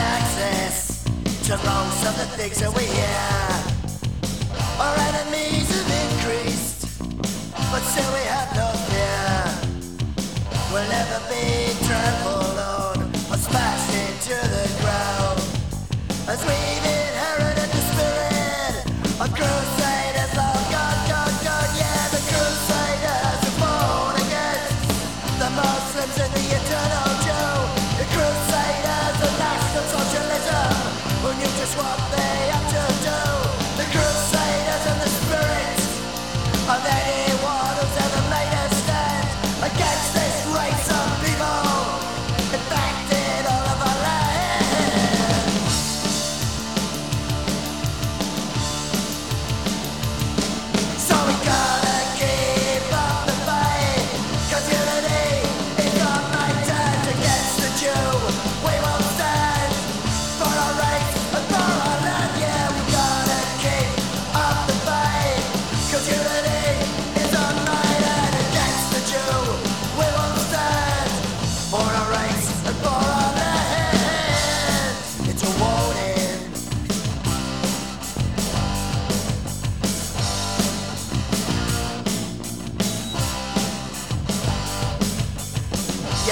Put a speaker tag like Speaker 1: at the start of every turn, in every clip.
Speaker 1: access to most of the things that we hear. Our enemies have increased, but still we have no fear. We'll never be.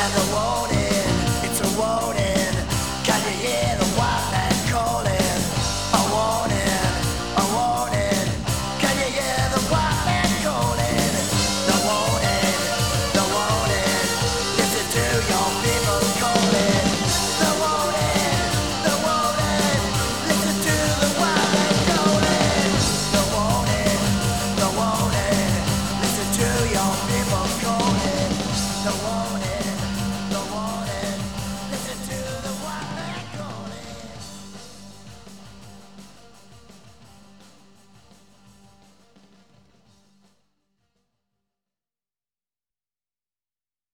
Speaker 1: I won't?